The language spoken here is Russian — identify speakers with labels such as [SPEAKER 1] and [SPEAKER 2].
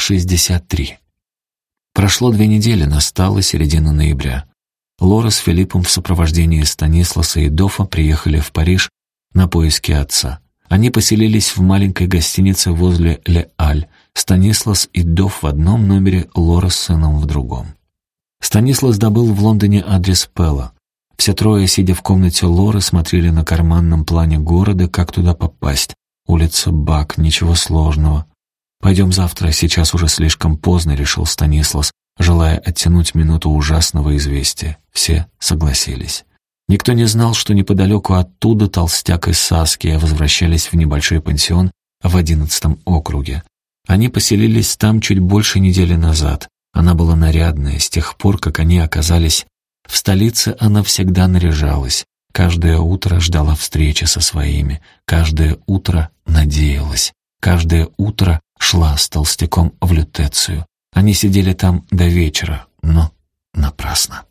[SPEAKER 1] 63. Прошло две недели, настала середина ноября. Лора с Филиппом в сопровождении Станисласа и Дофа приехали в Париж на поиски отца. Они поселились в маленькой гостинице возле Ле-Аль, Станислас и Доф в одном номере, Лора с сыном в другом. Станислас добыл в Лондоне адрес Пелла. Все трое, сидя в комнате Лоры, смотрели на карманном плане города, как туда попасть. Улица Бак, ничего сложного. «Пойдем завтра, сейчас уже слишком поздно», — решил Станислас, желая оттянуть минуту ужасного известия. Все согласились. Никто не знал, что неподалеку оттуда толстяк и Саския возвращались в небольшой пансион в одиннадцатом округе. Они поселились там чуть больше недели назад. Она была нарядная, с тех пор, как они оказались в столице, она всегда наряжалась. Каждое утро ждала встречи со своими, каждое утро надеялась, каждое утро шла с толстяком в лютецию. Они сидели там до вечера, но напрасно.